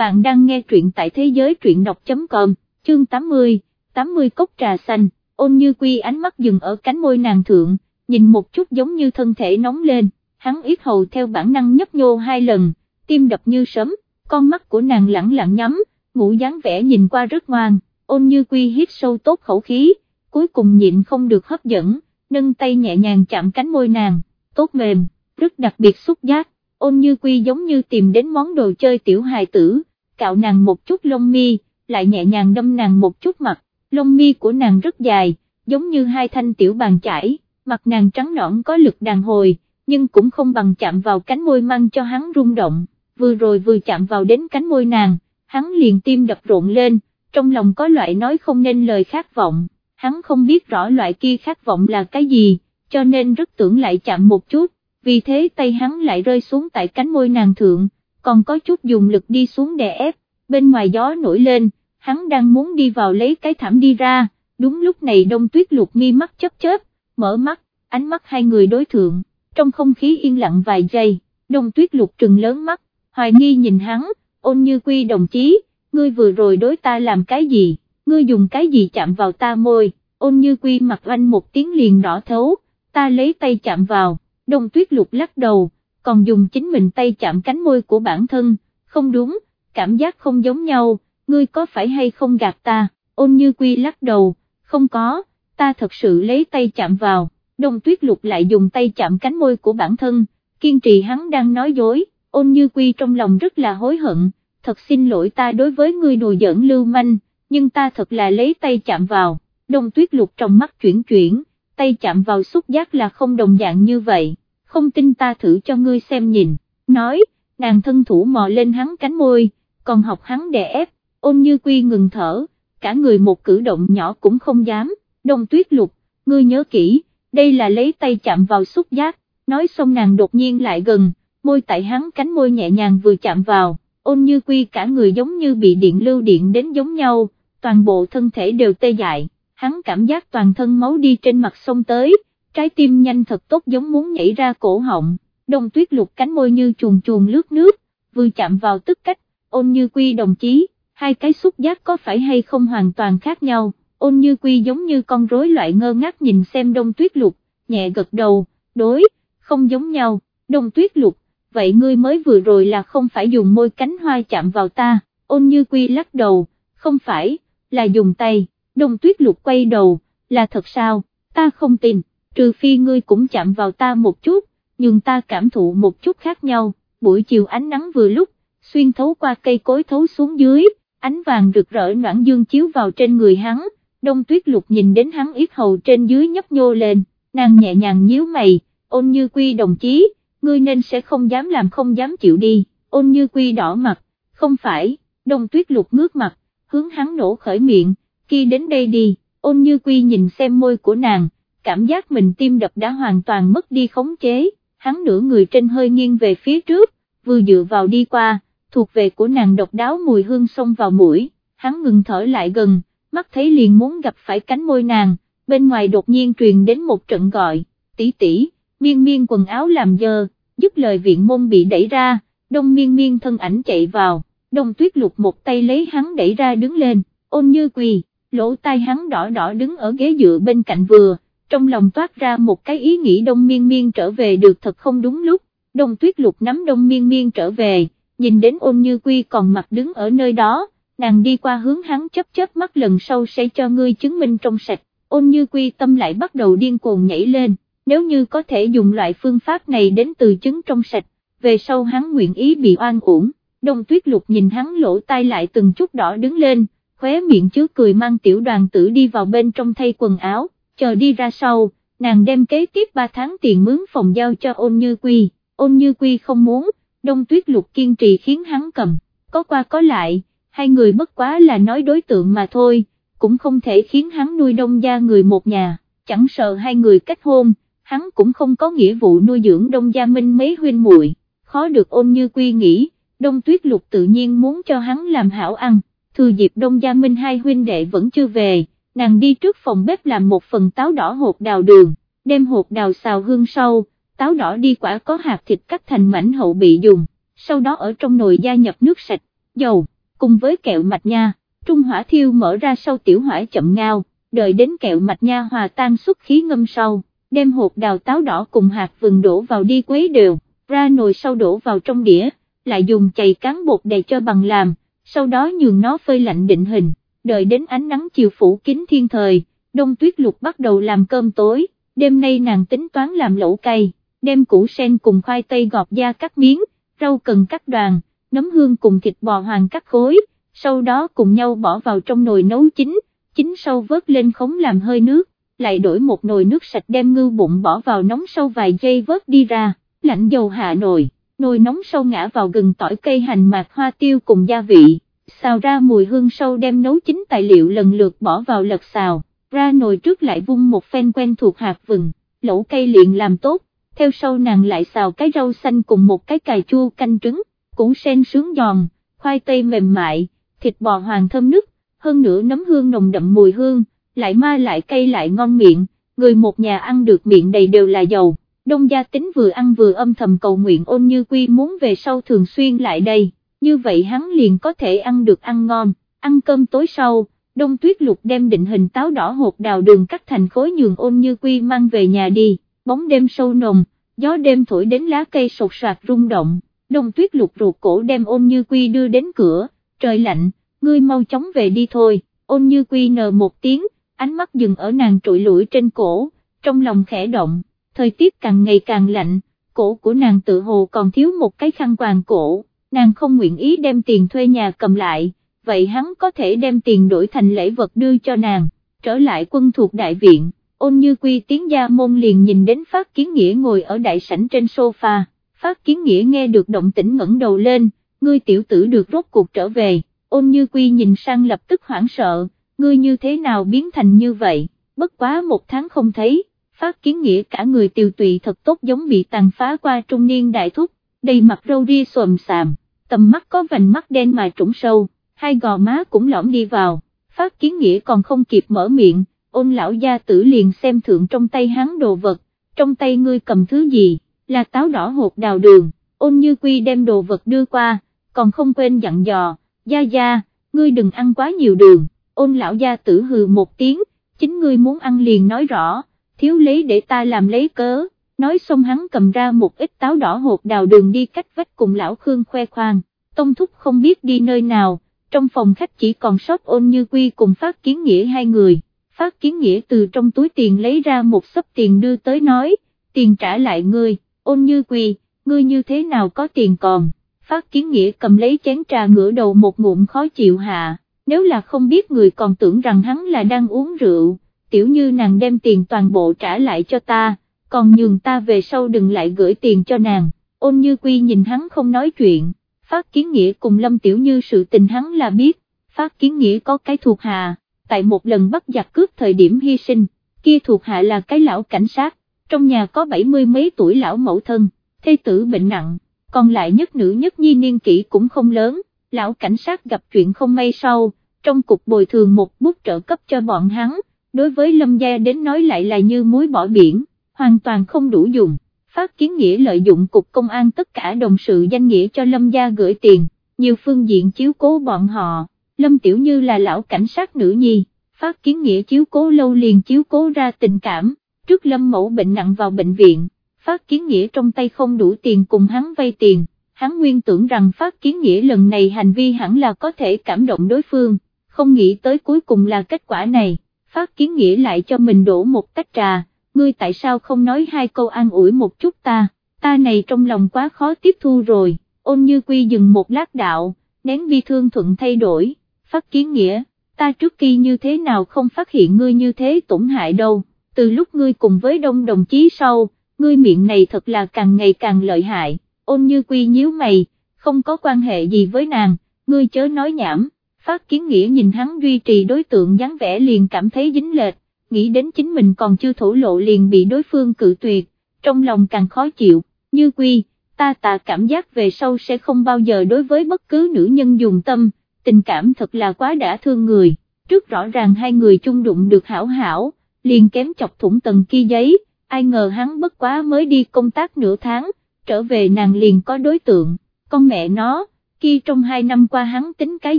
bạn đang nghe truyện tại thế giới truyện đọc.com, chương 80, 80 cốc trà xanh, ôn như quy ánh mắt dừng ở cánh môi nàng thượng, nhìn một chút giống như thân thể nóng lên, hắn yết hầu theo bản năng nhấp nhô hai lần, tim đập như sấm, con mắt của nàng lẳng lặng nhắm, ngủ dáng vẻ nhìn qua rất ngoan, ôn như quy hít sâu tốt khẩu khí, cuối cùng nhịn không được hấp dẫn, nâng tay nhẹ nhàng chạm cánh môi nàng, tốt mềm, rất đặc biệt xúc giác, ôn như quy giống như tìm đến món đồ chơi tiểu hài tử, cạo nàng một chút lông mi, lại nhẹ nhàng đâm nàng một chút mặt, lông mi của nàng rất dài, giống như hai thanh tiểu bàn chải, mặt nàng trắng nõn có lực đàn hồi, nhưng cũng không bằng chạm vào cánh môi mang cho hắn rung động, vừa rồi vừa chạm vào đến cánh môi nàng, hắn liền tim đập rộn lên, trong lòng có loại nói không nên lời khát vọng, hắn không biết rõ loại kia khát vọng là cái gì, cho nên rất tưởng lại chạm một chút, vì thế tay hắn lại rơi xuống tại cánh môi nàng thượng, còn có chút dùng lực đi xuống đè ép, bên ngoài gió nổi lên, hắn đang muốn đi vào lấy cái thảm đi ra, đúng lúc này đông tuyết lục mi mắt chớp chớp, mở mắt, ánh mắt hai người đối thượng, trong không khí yên lặng vài giây, đông tuyết lục trừng lớn mắt, hoài nghi nhìn hắn, ôn như quy đồng chí, ngươi vừa rồi đối ta làm cái gì, ngươi dùng cái gì chạm vào ta môi, ôn như quy mặt oanh một tiếng liền đỏ thấu, ta lấy tay chạm vào, đông tuyết lục lắc đầu, còn dùng chính mình tay chạm cánh môi của bản thân, không đúng, cảm giác không giống nhau, ngươi có phải hay không gạt ta, ôn như quy lắc đầu, không có, ta thật sự lấy tay chạm vào, đông tuyết lục lại dùng tay chạm cánh môi của bản thân, kiên trì hắn đang nói dối, ôn như quy trong lòng rất là hối hận, thật xin lỗi ta đối với ngươi đùa giỡn lưu manh, nhưng ta thật là lấy tay chạm vào, đông tuyết lục trong mắt chuyển chuyển, tay chạm vào xúc giác là không đồng dạng như vậy, không tin ta thử cho ngươi xem nhìn, nói, nàng thân thủ mò lên hắn cánh môi, còn học hắn đè ép, ôn như quy ngừng thở, cả người một cử động nhỏ cũng không dám, đông tuyết lục, ngươi nhớ kỹ, đây là lấy tay chạm vào xúc giác, nói xong nàng đột nhiên lại gần, môi tại hắn cánh môi nhẹ nhàng vừa chạm vào, ôn như quy cả người giống như bị điện lưu điện đến giống nhau, toàn bộ thân thể đều tê dại, hắn cảm giác toàn thân máu đi trên mặt sông tới, trái tim nhanh thật tốt giống muốn nhảy ra cổ họng, đông tuyết lục cánh môi như chuồn chuồn lướt nước, vừa chạm vào tức cách, ôn như quy đồng chí, hai cái xúc giác có phải hay không hoàn toàn khác nhau, ôn như quy giống như con rối loại ngơ ngác nhìn xem đông tuyết lục, nhẹ gật đầu, đối, không giống nhau, đông tuyết lục, vậy ngươi mới vừa rồi là không phải dùng môi cánh hoa chạm vào ta, ôn như quy lắc đầu, không phải, là dùng tay, đông tuyết lục quay đầu, là thật sao, ta không tin, trừ phi ngươi cũng chạm vào ta một chút, nhưng ta cảm thụ một chút khác nhau, buổi chiều ánh nắng vừa lúc, xuyên thấu qua cây cối thấu xuống dưới, ánh vàng rực rỡ noãn dương chiếu vào trên người hắn, đông tuyết lục nhìn đến hắn yết hầu trên dưới nhấp nhô lên, nàng nhẹ nhàng nhíu mày, ôn như quy đồng chí, ngươi nên sẽ không dám làm không dám chịu đi, ôn như quy đỏ mặt, không phải, đông tuyết lục ngước mặt, hướng hắn nổ khởi miệng, kia đến đây đi, ôn như quy nhìn xem môi của nàng, cảm giác mình tim đập đã hoàn toàn mất đi khống chế, hắn nửa người trên hơi nghiêng về phía trước, vừa dựa vào đi qua, thuộc về của nàng độc đáo mùi hương xông vào mũi, hắn ngừng thở lại gần, mắt thấy liền muốn gặp phải cánh môi nàng, bên ngoài đột nhiên truyền đến một trận gọi, tỷ tỷ, miên miên quần áo làm dơ, dứt lời viện môn bị đẩy ra, đông miên miên thân ảnh chạy vào, đông tuyết lục một tay lấy hắn đẩy ra đứng lên, ôn như quỳ, lỗ tai hắn đỏ đỏ đứng ở ghế dựa bên cạnh vừa, trong lòng toát ra một cái ý nghĩ đông miên miên trở về được thật không đúng lúc, đông tuyết lục nắm đông miên miên trở về, nhìn đến ôn như quy còn mặt đứng ở nơi đó, nàng đi qua hướng hắn chấp chớp mắt lần sau sẽ cho ngươi chứng minh trong sạch, ôn như quy tâm lại bắt đầu điên cuồng nhảy lên, nếu như có thể dùng loại phương pháp này đến từ chứng trong sạch, về sau hắn nguyện ý bị oan uổng, đông tuyết lục nhìn hắn lỗ tai lại từng chút đỏ đứng lên, khóe miệng chứa cười mang tiểu đoàn tử đi vào bên trong thay quần áo, chờ đi ra sau, nàng đem kế tiếp 3 tháng tiền mướn phòng giao cho ôn như quy, ôn như quy không muốn, đông tuyết lục kiên trì khiến hắn cầm, có qua có lại, hai người bất quá là nói đối tượng mà thôi, cũng không thể khiến hắn nuôi đông gia người một nhà, chẳng sợ hai người kết hôn, hắn cũng không có nghĩa vụ nuôi dưỡng đông gia minh mấy huynh muội. khó được ôn như quy nghĩ, đông tuyết lục tự nhiên muốn cho hắn làm hảo ăn, thừa dịp đông gia minh hai huynh đệ vẫn chưa về, nàng đi trước phòng bếp làm một phần táo đỏ hột đào đường, đem hột đào xào hương sau, táo đỏ đi quả có hạt thịt cắt thành mảnh hậu bị dùng, sau đó ở trong nồi gia nhập nước sạch, dầu, cùng với kẹo mạch nha, trung hỏa thiêu mở ra sau tiểu hỏa chậm ngao, đợi đến kẹo mạch nha hòa tan xuất khí ngâm sau, đem hột đào táo đỏ cùng hạt vừng đổ vào đi quấy đều, ra nồi sau đổ vào trong đĩa, lại dùng chày cán bột đầy cho bằng làm, sau đó nhường nó phơi lạnh định hình, đợi đến ánh nắng chiều phủ kín thiên thời, đông tuyết lục bắt đầu làm cơm tối, đêm nay nàng tính toán làm lẩu cay, đem củ sen cùng khoai tây gọt da cắt miếng, rau cần cắt đoàn, nấm hương cùng thịt bò hoàng cắt khối, sau đó cùng nhau bỏ vào trong nồi nấu chín, chín sâu vớt lên khống làm hơi nước, lại đổi một nồi nước sạch đem ngư bụng bỏ vào nóng sâu vài giây vớt đi ra, lạnh dầu hạ nồi, nồi nóng sâu ngã vào gừng tỏi cây hành mạc hoa tiêu cùng gia vị, xào ra mùi hương sâu đem nấu chín tài liệu lần lượt bỏ vào lật xào, ra nồi trước lại vung một phen quen thuộc hạt vừng, lẩu cây liền làm tốt, theo sau nàng lại xào cái rau xanh cùng một cái cà chua canh trứng, củ sen sướng giòn, khoai tây mềm mại, thịt bò hoàng thơm nức, hơn nữa nấm hương nồng đậm mùi hương, lại ma lại cay lại ngon miệng, người một nhà ăn được miệng đầy đều là dầu. Đông gia tính vừa ăn vừa âm thầm cầu nguyện ôn như quy muốn về sau thường xuyên lại đây, như vậy hắn liền có thể ăn được ăn ngon, ăn cơm tối sau, đông tuyết lục đem định hình táo đỏ hột đào đường cắt thành khối nhường ôn như quy mang về nhà đi, bóng đêm sâu nồng, gió đêm thổi đến lá cây sột soạt rung động, đông tuyết lục ruột cổ đem ôn như quy đưa đến cửa, trời lạnh, ngươi mau chóng về đi thôi, ôn như quy nờ một tiếng, ánh mắt dừng ở nàng trụi lũi trên cổ, trong lòng khẽ động, thời tiết càng ngày càng lạnh, cổ của nàng tự hồ còn thiếu một cái khăn quàng cổ, nàng không nguyện ý đem tiền thuê nhà cầm lại, vậy hắn có thể đem tiền đổi thành lễ vật đưa cho nàng, trở lại quân thuộc đại viện, ôn như quy tiến gia môn liền nhìn đến phát kiến nghĩa ngồi ở đại sảnh trên sofa, phát kiến nghĩa nghe được động tĩnh ngẩng đầu lên, ngươi tiểu tử được rốt cuộc trở về, ôn như quy nhìn sang lập tức hoảng sợ, ngươi như thế nào biến thành như vậy, bất quá một tháng không thấy, phát kiến nghĩa cả người tiều tụy thật tốt giống bị tàn phá qua trung niên đại thúc, đầy mặt râu ria xồm xàm, tầm mắt có vành mắt đen mà trũng sâu, hai gò má cũng lõm đi vào, phát kiến nghĩa còn không kịp mở miệng, ôn lão gia tử liền xem thượng trong tay hắn đồ vật, trong tay ngươi cầm thứ gì, là táo đỏ hột đào đường, ôn như quy đem đồ vật đưa qua, còn không quên dặn dò, gia gia, ngươi đừng ăn quá nhiều đường, ôn lão gia tử hừ một tiếng, chính ngươi muốn ăn liền nói rõ, thiếu lấy để ta làm lấy cớ, nói xong hắn cầm ra một ít táo đỏ hột đào đường đi cách vách cùng lão Khương khoe khoang, tông thúc không biết đi nơi nào, trong phòng khách chỉ còn sót ôn như quy cùng phát kiến nghĩa hai người, phát kiến nghĩa từ trong túi tiền lấy ra một sấp tiền đưa tới nói, tiền trả lại ngươi, ôn như quy, ngươi như thế nào có tiền còn? Phát kiến nghĩa cầm lấy chén trà ngửa đầu một ngụm khó chịu hạ, nếu là không biết người còn tưởng rằng hắn là đang uống rượu, tiểu như nàng đem tiền toàn bộ trả lại cho ta, còn nhường ta về sau đừng lại gửi tiền cho nàng, ôn như quy nhìn hắn không nói chuyện, phát kiến nghĩa cùng lâm tiểu như sự tình hắn là biết, phát kiến nghĩa có cái thuộc hạ, tại một lần bắt giặc cướp thời điểm hy sinh, kia thuộc hạ là cái lão cảnh sát, trong nhà có bảy mươi mấy tuổi lão mẫu thân, thê tử bệnh nặng còn lại nhất nữ nhất nhi niên kỷ cũng không lớn, lão cảnh sát gặp chuyện không may sau, trong cục bồi thường một bút trợ cấp cho bọn hắn, đối với lâm gia đến nói lại là như muối bỏ biển, hoàn toàn không đủ dùng. Phát kiến nghĩa lợi dụng cục công an tất cả đồng sự danh nghĩa cho lâm gia gửi tiền, nhiều phương diện chiếu cố bọn họ, lâm tiểu như là lão cảnh sát nữ nhi, phát kiến nghĩa chiếu cố lâu liền chiếu cố ra tình cảm, trước lâm mẫu bệnh nặng vào bệnh viện Phát Kiến Nghĩa trong tay không đủ tiền cùng hắn vay tiền, hắn nguyên tưởng rằng Phát Kiến Nghĩa lần này hành vi hẳn là có thể cảm động đối phương, không nghĩ tới cuối cùng là kết quả này, Phát Kiến Nghĩa lại cho mình đổ một tách trà, ngươi tại sao không nói hai câu an ủi một chút ta, ta này trong lòng quá khó tiếp thu rồi, ôn như quy dừng một lát đạo, nén bi thương thuận thay đổi, Phát Kiến Nghĩa, ta trước khi như thế nào không phát hiện ngươi như thế tổn hại đâu, từ lúc ngươi cùng với đông đồng chí sau, ngươi miệng này thật là càng ngày càng lợi hại, ôn như quy nhíu mày, không có quan hệ gì với nàng, ngươi chớ nói nhảm, phát kiến nghĩa nhìn hắn duy trì đối tượng dáng vẻ liền cảm thấy dính lệch, nghĩ đến chính mình còn chưa thổ lộ liền bị đối phương cự tuyệt, trong lòng càng khó chịu, như quy, ta tạ cảm giác về sau sẽ không bao giờ đối với bất cứ nữ nhân dùng tâm, tình cảm thật là quá đã thương người, trước rõ ràng hai người chung đụng được hảo hảo, liền kém chọc thủng tầng kia giấy ai ngờ hắn bất quá mới đi công tác nửa tháng, trở về nàng liền có đối tượng, con mẹ nó, kia trong hai năm qua hắn tính cái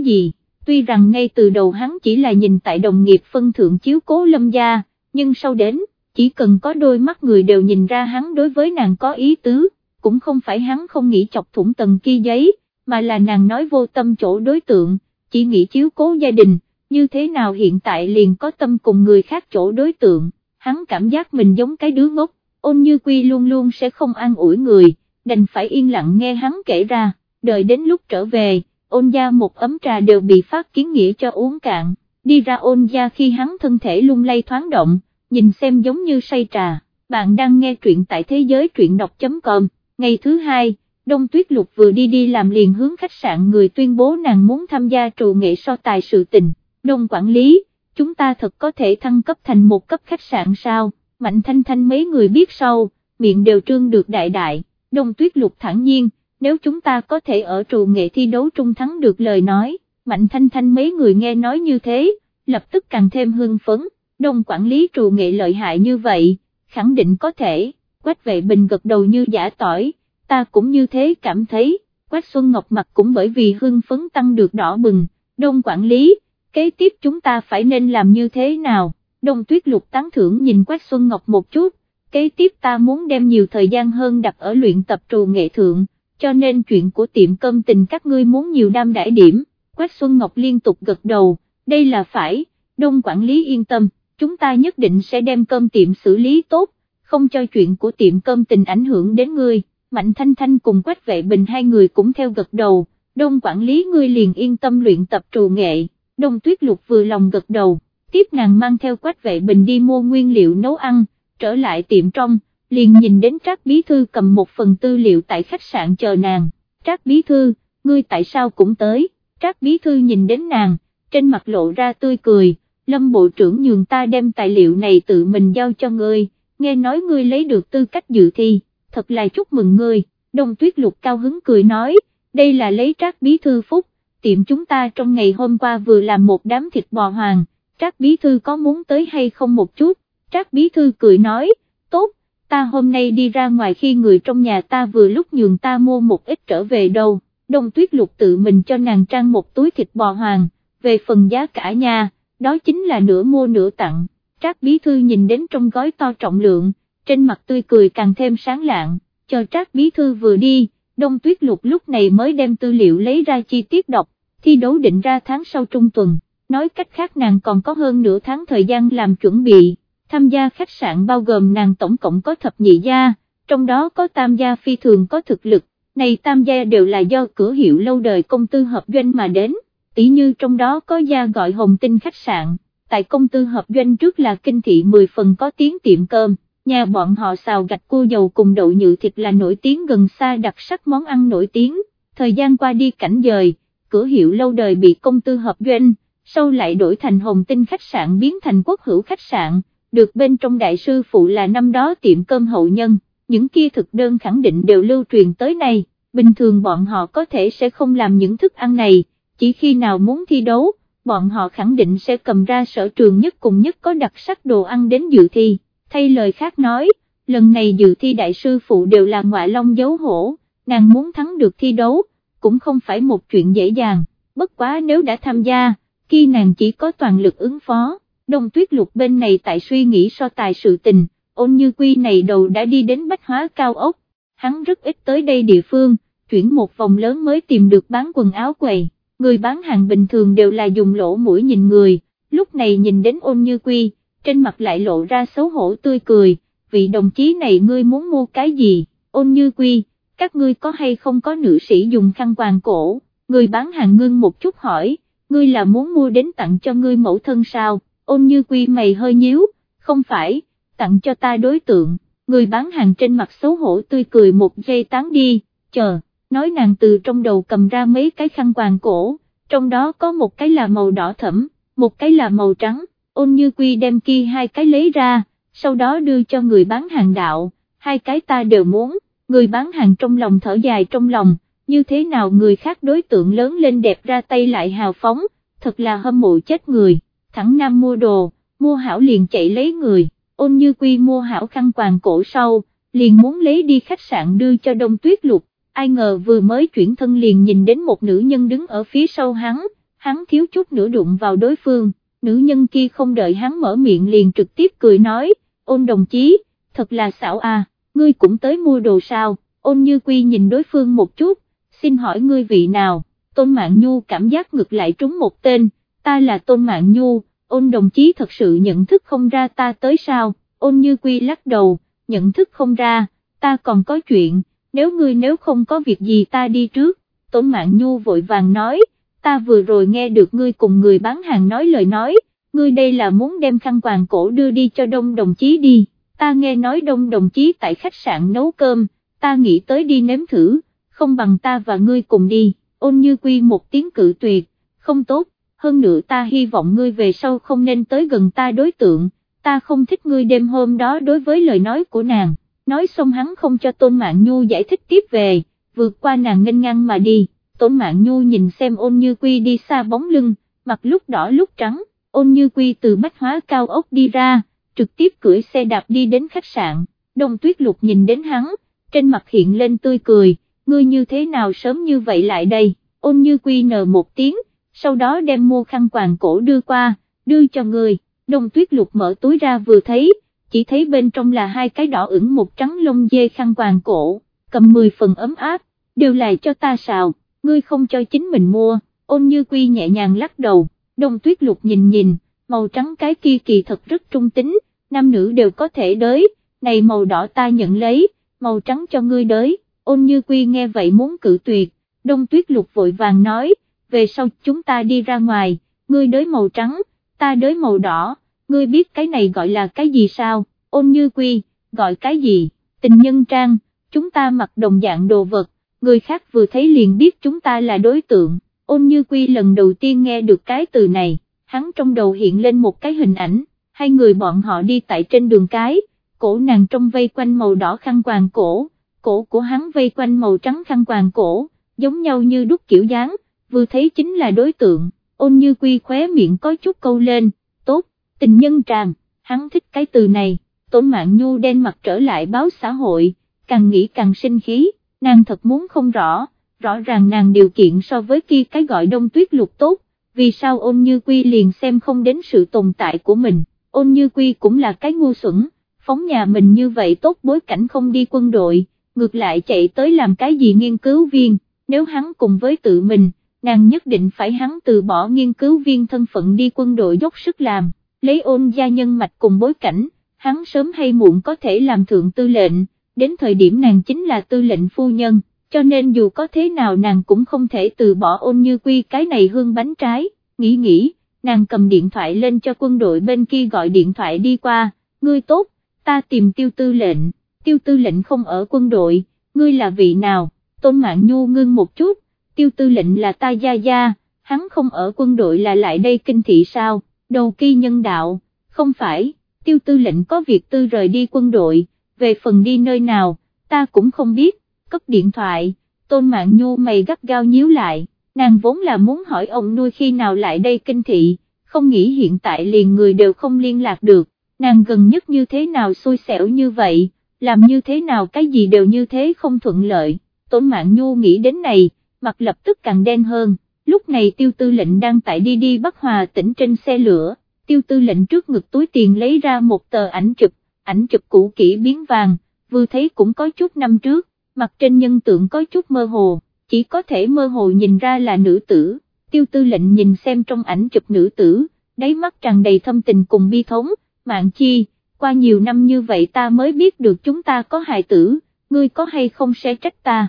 gì, tuy rằng ngay từ đầu hắn chỉ là nhìn tại đồng nghiệp phân thượng chiếu cố lâm gia, nhưng sau đến, chỉ cần có đôi mắt người đều nhìn ra hắn đối với nàng có ý tứ, cũng không phải hắn không nghĩ chọc thủng tầng kia giấy, mà là nàng nói vô tâm chỗ đối tượng, chỉ nghĩ chiếu cố gia đình, như thế nào hiện tại liền có tâm cùng người khác chỗ đối tượng, hắn cảm giác mình giống cái đứa ngốc, ôn như quy luôn luôn sẽ không an ủi người, đành phải yên lặng nghe hắn kể ra, đợi đến lúc trở về, ôn gia một ấm trà đều bị phát kiến nghĩa cho uống cạn, đi ra ôn gia khi hắn thân thể lung lay thoáng động, nhìn xem giống như say trà, bạn đang nghe truyện tại thế giới truyện đọc.com, ngày thứ hai, Đông Tuyết Lục vừa đi đi làm liền hướng khách sạn người tuyên bố nàng muốn tham gia trù nghệ so tài sự tình, Đông quản lý, chúng ta thật có thể thăng cấp thành một cấp khách sạn sao, Mạnh Thanh Thanh mấy người biết sau, miệng đều trương được đại đại, Đông Tuyết Lục thẳng nhiên, nếu chúng ta có thể ở trù nghệ thi đấu trung thắng được lời nói, Mạnh Thanh Thanh mấy người nghe nói như thế, lập tức càng thêm hưng phấn, đông quản lý trù nghệ lợi hại như vậy, khẳng định có thể, Quách vệ bình gật đầu như giả tỏi, ta cũng như thế cảm thấy, Quách Xuân Ngọc mặt cũng bởi vì hưng phấn tăng được đỏ bừng, đông quản lý, kế tiếp chúng ta phải nên làm như thế nào, đông tuyết lục tán thưởng nhìn Quách Xuân Ngọc một chút, kế tiếp ta muốn đem nhiều thời gian hơn đặt ở luyện tập trù nghệ thượng, cho nên chuyện của tiệm cơm tình các ngươi muốn nhiều đam đãi điểm, Quách Xuân Ngọc liên tục gật đầu, đây là phải, đông quản lý yên tâm, chúng ta nhất định sẽ đem cơm tiệm xử lý tốt, không cho chuyện của tiệm cơm tình ảnh hưởng đến ngươi, Mạnh Thanh Thanh cùng Quách Vệ Bình hai người cũng theo gật đầu, đông quản lý ngươi liền yên tâm luyện tập trù nghệ, đông tuyết lục vừa lòng gật đầu, tiếp nàng mang theo Quách Vệ Bình đi mua nguyên liệu nấu ăn, trở lại tiệm trong liền nhìn đến Trác Bí Thư cầm một phần tư liệu tại khách sạn chờ nàng, Trác Bí Thư, ngươi tại sao cũng tới, Trác Bí Thư nhìn đến nàng, trên mặt lộ ra tươi cười, Lâm Bộ trưởng nhường ta đem tài liệu này tự mình giao cho ngươi, nghe nói ngươi lấy được tư cách dự thi, thật là chúc mừng ngươi, Đông Tuyết Lục cao hứng cười nói, đây là lấy Trác Bí Thư phúc, tiệm chúng ta trong ngày hôm qua vừa làm một đám thịt bò hoàng, Trác Bí Thư có muốn tới hay không một chút, Trác Bí Thư cười nói, tốt, ta hôm nay đi ra ngoài khi người trong nhà ta vừa lúc nhường ta mua một ít trở về đâu, đông tuyết lục tự mình cho nàng trang một túi thịt bò hoàng, về phần giá cả nha, đó chính là nửa mua nửa tặng, trác bí thư nhìn đến trong gói to trọng lượng, trên mặt tươi cười càng thêm sáng lạng, chờ trác bí thư vừa đi, đông tuyết lục lúc này mới đem tư liệu lấy ra chi tiết đọc, thi đấu định ra tháng sau trung tuần, nói cách khác nàng còn có hơn nửa tháng thời gian làm chuẩn bị tham gia khách sạn bao gồm nàng tổng cộng có thập nhị gia, trong đó có tam gia phi thường có thực lực, này tam gia đều là do cửa hiệu lâu đời công tư hợp doanh mà đến, tỷ như trong đó có gia gọi hồng tinh khách sạn, tại công tư hợp doanh trước là kinh thị 10 phần có tiếng tiệm cơm, nhà bọn họ xào gạch cua dầu cùng đậu nhự thịt là nổi tiếng gần xa đặc sắc món ăn nổi tiếng, thời gian qua đi cảnh dời, cửa hiệu lâu đời bị công tư hợp doanh, sau lại đổi thành hồng tinh khách sạn biến thành quốc hữu khách sạn được bên trong đại sư phụ là năm đó tiệm cơm hậu nhân, những kia thực đơn khẳng định đều lưu truyền tới nay, bình thường bọn họ có thể sẽ không làm những thức ăn này, chỉ khi nào muốn thi đấu, bọn họ khẳng định sẽ cầm ra sở trường nhất cùng nhất có đặc sắc đồ ăn đến dự thi, thay lời khác nói, lần này dự thi đại sư phụ đều là ngoại long dấu hổ, nàng muốn thắng được thi đấu, cũng không phải một chuyện dễ dàng, bất quá nếu đã tham gia, khi nàng chỉ có toàn lực ứng phó đông tuyết lục bên này tại suy nghĩ so tài sự tình, ôn như quy này đầu đã đi đến bách hóa cao ốc, hắn rất ít tới đây địa phương, chuyển một vòng lớn mới tìm được bán quần áo quầy, người bán hàng bình thường đều là dùng lỗ mũi nhìn người, lúc này nhìn đến ôn như quy, trên mặt lại lộ ra xấu hổ tươi cười, vị đồng chí này ngươi muốn mua cái gì, ôn như quy, các ngươi có hay không có nữ sĩ dùng khăn quàng cổ, người bán hàng ngưng một chút hỏi, ngươi là muốn mua đến tặng cho ngươi mẫu thân sao? Ôn như quy mày hơi nhíu, không phải, tặng cho ta đối tượng, người bán hàng trên mặt xấu hổ tươi cười một giây tán đi, chờ, nói nàng từ trong đầu cầm ra mấy cái khăn quàng cổ, trong đó có một cái là màu đỏ thẫm, một cái là màu trắng, ôn như quy đem kia hai cái lấy ra, sau đó đưa cho người bán hàng đạo, hai cái ta đều muốn, người bán hàng trong lòng thở dài trong lòng, như thế nào người khác đối tượng lớn lên đẹp ra tay lại hào phóng, thật là hâm mộ chết người thẳng nam mua đồ, mua hảo liền chạy lấy người, ôn như quy mua hảo khăn quàng cổ sau, liền muốn lấy đi khách sạn đưa cho đông tuyết lục, ai ngờ vừa mới chuyển thân liền nhìn đến một nữ nhân đứng ở phía sau hắn, hắn thiếu chút nữa đụng vào đối phương, nữ nhân kia không đợi hắn mở miệng liền trực tiếp cười nói, ôn đồng chí, thật là xảo à, ngươi cũng tới mua đồ sao, ôn như quy nhìn đối phương một chút, xin hỏi ngươi vị nào, tôn mạng nhu cảm giác ngược lại trúng một tên, ta là tôn mạng nhu, ôn đồng chí thật sự nhận thức không ra ta tới sao, ôn như quy lắc đầu, nhận thức không ra, ta còn có chuyện, nếu ngươi nếu không có việc gì ta đi trước, tôn mạng nhu vội vàng nói, ta vừa rồi nghe được ngươi cùng người bán hàng nói lời nói, ngươi đây là muốn đem khăn quàng cổ đưa đi cho đông đồng chí đi, ta nghe nói đông đồng chí tại khách sạn nấu cơm, ta nghĩ tới đi nếm thử, không bằng ta và ngươi cùng đi, ôn như quy một tiếng cự tuyệt, không tốt, hơn nữa ta hy vọng ngươi về sau không nên tới gần ta đối tượng, ta không thích ngươi đêm hôm đó đối với lời nói của nàng, nói xong hắn không cho Tôn Mạng Nhu giải thích tiếp về, vượt qua nàng nghênh ngang mà đi, Tôn Mạng Nhu nhìn xem ôn như quy đi xa bóng lưng, mặt lúc đỏ lúc trắng, ôn như quy từ bách hóa cao ốc đi ra, trực tiếp cưỡi xe đạp đi đến khách sạn, đông tuyết lục nhìn đến hắn, trên mặt hiện lên tươi cười, ngươi như thế nào sớm như vậy lại đây, ôn như quy nờ một tiếng, sau đó đem mua khăn quàng cổ đưa qua, đưa cho người, đông tuyết lục mở túi ra vừa thấy, chỉ thấy bên trong là hai cái đỏ ửng một trắng lông dê khăn quàng cổ, cầm 10 phần ấm áp, đều lại cho ta xào, ngươi không cho chính mình mua, ôn như quy nhẹ nhàng lắc đầu, đông tuyết lục nhìn nhìn, màu trắng cái kia kỳ thật rất trung tính, nam nữ đều có thể đới, này màu đỏ ta nhận lấy, màu trắng cho ngươi đới, ôn như quy nghe vậy muốn cự tuyệt, đông tuyết lục vội vàng nói, về sau chúng ta đi ra ngoài, ngươi đới màu trắng, ta đới màu đỏ, ngươi biết cái này gọi là cái gì sao, ôn như quy, gọi cái gì, tình nhân trang, chúng ta mặc đồng dạng đồ vật, người khác vừa thấy liền biết chúng ta là đối tượng, ôn như quy lần đầu tiên nghe được cái từ này, hắn trong đầu hiện lên một cái hình ảnh, hai người bọn họ đi tại trên đường cái, cổ nàng trong vây quanh màu đỏ khăn quàng cổ, cổ của hắn vây quanh màu trắng khăn quàng cổ, giống nhau như đúc kiểu dáng, vừa thấy chính là đối tượng, ôn như quy khóe miệng có chút câu lên, tốt, tình nhân tràng, hắn thích cái từ này, tổn mạng nhu đen mặt trở lại báo xã hội, càng nghĩ càng sinh khí, nàng thật muốn không rõ, rõ ràng nàng điều kiện so với kia cái gọi đông tuyết lục tốt, vì sao ôn như quy liền xem không đến sự tồn tại của mình, ôn như quy cũng là cái ngu xuẩn, phóng nhà mình như vậy tốt bối cảnh không đi quân đội, ngược lại chạy tới làm cái gì nghiên cứu viên, nếu hắn cùng với tự mình, nàng nhất định phải hắn từ bỏ nghiên cứu viên thân phận đi quân đội dốc sức làm, lấy ôn gia nhân mạch cùng bối cảnh, hắn sớm hay muộn có thể làm thượng tư lệnh, đến thời điểm nàng chính là tư lệnh phu nhân, cho nên dù có thế nào nàng cũng không thể từ bỏ ôn như quy cái này hương bánh trái, nghĩ nghĩ, nàng cầm điện thoại lên cho quân đội bên kia gọi điện thoại đi qua, ngươi tốt, ta tìm tiêu tư lệnh, tiêu tư lệnh không ở quân đội, ngươi là vị nào, tôn mạng nhu ngưng một chút, tiêu tư lệnh là ta gia gia, hắn không ở quân đội là lại đây kinh thị sao, đầu kỳ nhân đạo, không phải, tiêu tư lệnh có việc tư rời đi quân đội, về phần đi nơi nào, ta cũng không biết, cất điện thoại, tôn mạng nhu mày gắt gao nhíu lại, nàng vốn là muốn hỏi ông nuôi khi nào lại đây kinh thị, không nghĩ hiện tại liền người đều không liên lạc được, nàng gần nhất như thế nào xui xẻo như vậy, làm như thế nào cái gì đều như thế không thuận lợi, tôn mạng nhu nghĩ đến này, mặt lập tức càng đen hơn, lúc này tiêu tư lệnh đang tại đi đi Bắc Hòa tỉnh trên xe lửa, tiêu tư lệnh trước ngực túi tiền lấy ra một tờ ảnh chụp, ảnh chụp cũ kỹ biến vàng, vừa thấy cũng có chút năm trước, mặt trên nhân tượng có chút mơ hồ, chỉ có thể mơ hồ nhìn ra là nữ tử, tiêu tư lệnh nhìn xem trong ảnh chụp nữ tử, đáy mắt tràn đầy thâm tình cùng bi thống, mạng chi, qua nhiều năm như vậy ta mới biết được chúng ta có hài tử, ngươi có hay không sẽ trách ta,